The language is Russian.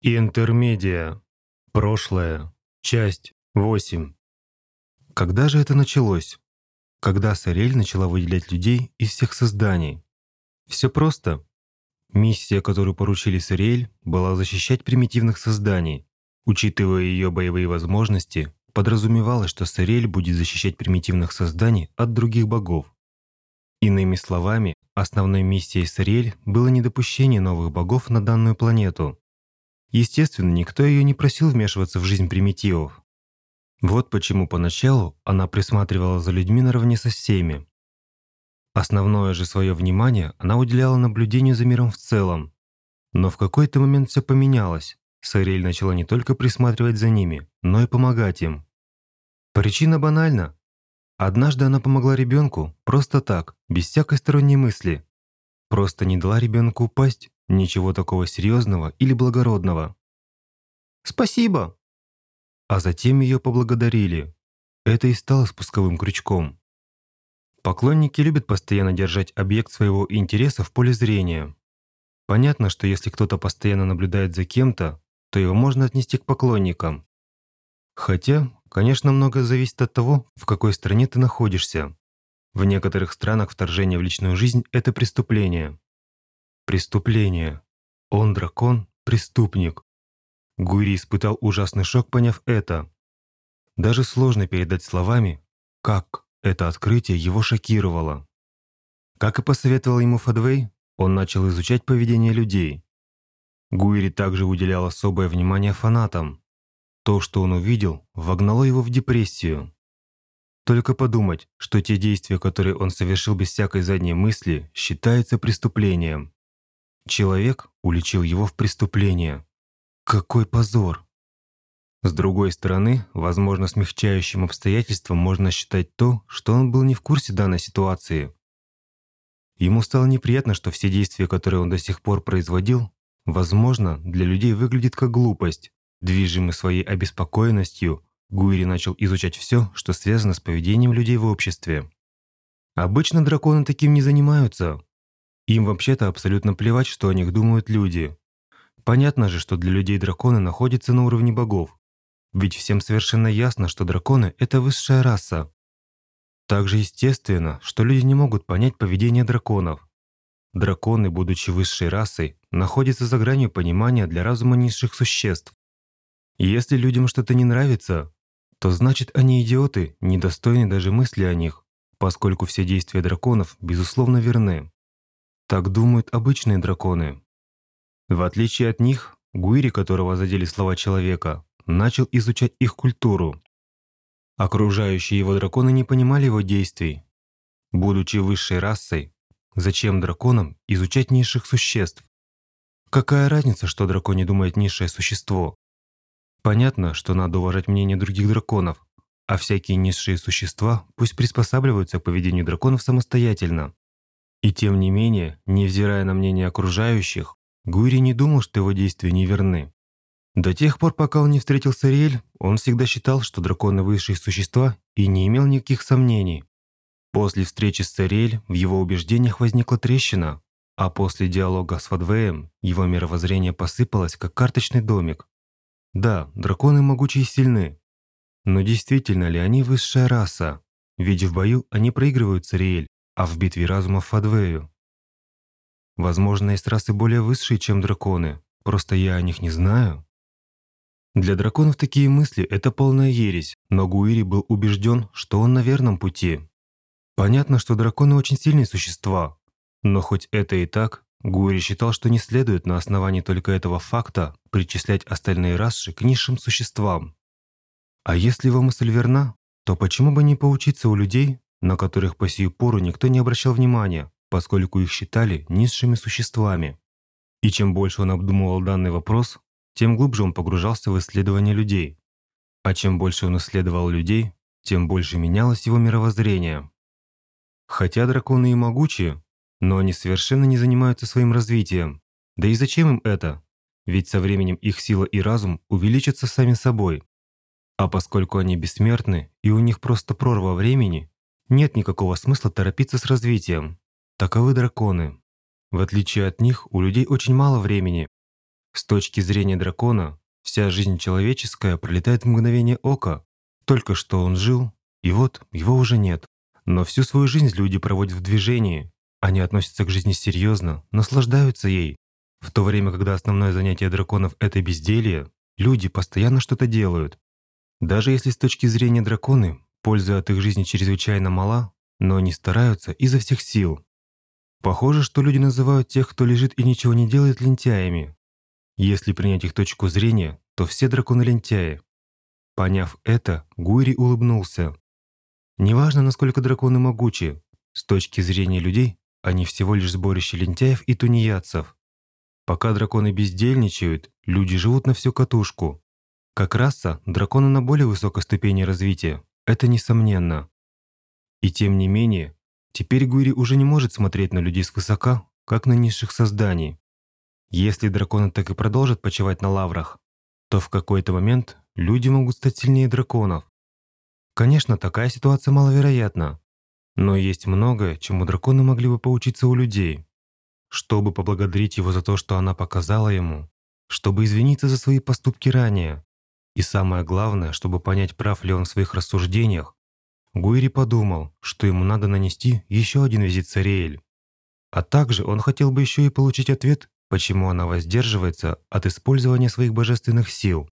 Интермедиа. Прошлое. Часть 8. Когда же это началось? Когда Сарель начала выделять людей из всех созданий? Все просто. Миссия, которую поручили Сарель, была защищать примитивных созданий. Учитывая ее боевые возможности, подразумевалось, что Сарель будет защищать примитивных созданий от других богов. Иными словами, основной миссией Сарель было недопущение новых богов на данную планету. Естественно, никто ее не просил вмешиваться в жизнь примитивов. Вот почему поначалу она присматривала за людьми наравне со всеми. Основное же свое внимание она уделяла наблюдению за миром в целом. Но в какой-то момент все поменялось. Сарель начала не только присматривать за ними, но и помогать им. Причина банальна. Однажды она помогла ребенку просто так, без всякой сторонней мысли. Просто не дала ребенку упасть, Ничего такого серьезного или благородного. «Спасибо!» А затем ее поблагодарили. Это и стало спусковым крючком. Поклонники любят постоянно держать объект своего интереса в поле зрения. Понятно, что если кто-то постоянно наблюдает за кем-то, то его можно отнести к поклонникам. Хотя, конечно, многое зависит от того, в какой стране ты находишься. В некоторых странах вторжение в личную жизнь – это преступление. Преступление. Он дракон, преступник. Гури испытал ужасный шок, поняв это. Даже сложно передать словами, как это открытие его шокировало. Как и посоветовал ему Фадвей, он начал изучать поведение людей. Гуири также уделял особое внимание фанатам. То, что он увидел, вогнало его в депрессию. Только подумать, что те действия, которые он совершил без всякой задней мысли, считаются преступлением. Человек уличил его в преступление. Какой позор! С другой стороны, возможно, смягчающим обстоятельством можно считать то, что он был не в курсе данной ситуации. Ему стало неприятно, что все действия, которые он до сих пор производил, возможно, для людей выглядит как глупость. Движимый своей обеспокоенностью, Гуири начал изучать все, что связано с поведением людей в обществе. Обычно драконы таким не занимаются, им вообще-то абсолютно плевать, что о них думают люди. Понятно же, что для людей драконы находятся на уровне богов. Ведь всем совершенно ясно, что драконы – это высшая раса. Также естественно, что люди не могут понять поведение драконов. Драконы, будучи высшей расой, находятся за гранью понимания для разума низших существ. Если людям что-то не нравится, то значит они идиоты, недостойны даже мысли о них, поскольку все действия драконов, безусловно, верны. Так думают обычные драконы. В отличие от них, Гуири, которого задели слова человека, начал изучать их культуру. Окружающие его драконы не понимали его действий. Будучи высшей расой, зачем драконам изучать низших существ? Какая разница, что драконе думает низшее существо? Понятно, что надо уважать мнение других драконов, а всякие низшие существа пусть приспосабливаются к поведению драконов самостоятельно. И тем не менее, невзирая на мнение окружающих, Гури не думал, что его действия неверны. До тех пор, пока он не встретил Сариэль, он всегда считал, что драконы высшие существа и не имел никаких сомнений. После встречи с Сариэль в его убеждениях возникла трещина, а после диалога с Фадвеем его мировоззрение посыпалось, как карточный домик. Да, драконы могучие и сильны. Но действительно ли они высшая раса? Ведь в бою они проигрывают Сариэль, а в битве разумов Фадвею. Возможно, есть расы более высшие, чем драконы, просто я о них не знаю. Для драконов такие мысли – это полная ересь, но Гуири был убежден, что он на верном пути. Понятно, что драконы очень сильные существа, но хоть это и так, Гуири считал, что не следует на основании только этого факта причислять остальные расы к низшим существам. А если его мысль верна, то почему бы не поучиться у людей, на которых по сию пору никто не обращал внимания, поскольку их считали низшими существами. И чем больше он обдумывал данный вопрос, тем глубже он погружался в исследование людей. А чем больше он исследовал людей, тем больше менялось его мировоззрение. Хотя драконы и могучие, но они совершенно не занимаются своим развитием. Да и зачем им это? Ведь со временем их сила и разум увеличатся сами собой. А поскольку они бессмертны и у них просто прорва времени, нет никакого смысла торопиться с развитием. Таковы драконы. В отличие от них, у людей очень мало времени. С точки зрения дракона, вся жизнь человеческая пролетает в мгновение ока. Только что он жил, и вот его уже нет. Но всю свою жизнь люди проводят в движении. Они относятся к жизни серьезно, наслаждаются ей. В то время, когда основное занятие драконов — это безделье, люди постоянно что-то делают. Даже если с точки зрения драконы польза от их жизни чрезвычайно мала, но они стараются изо всех сил. Похоже, что люди называют тех, кто лежит и ничего не делает, лентяями. Если принять их точку зрения, то все драконы лентяи. Поняв это, Гуйри улыбнулся. Неважно, насколько драконы могучи, с точки зрения людей, они всего лишь сборище лентяев и тунеядцев. Пока драконы бездельничают, люди живут на всю катушку. Как раса, драконы на более высокой ступени развития, это несомненно. И тем не менее, теперь Гури уже не может смотреть на людей свысока, как на низших созданий. Если драконы так и продолжат почивать на лаврах, то в какой-то момент люди могут стать сильнее драконов. Конечно, такая ситуация маловероятна, но есть многое, чему драконы могли бы поучиться у людей. Чтобы поблагодарить его за то, что она показала ему, чтобы извиниться за свои поступки ранее, и самое главное, чтобы понять, прав ли он в своих рассуждениях, Гуири подумал, что ему надо нанести еще один визит Сариэль. А также он хотел бы еще и получить ответ, почему она воздерживается от использования своих божественных сил.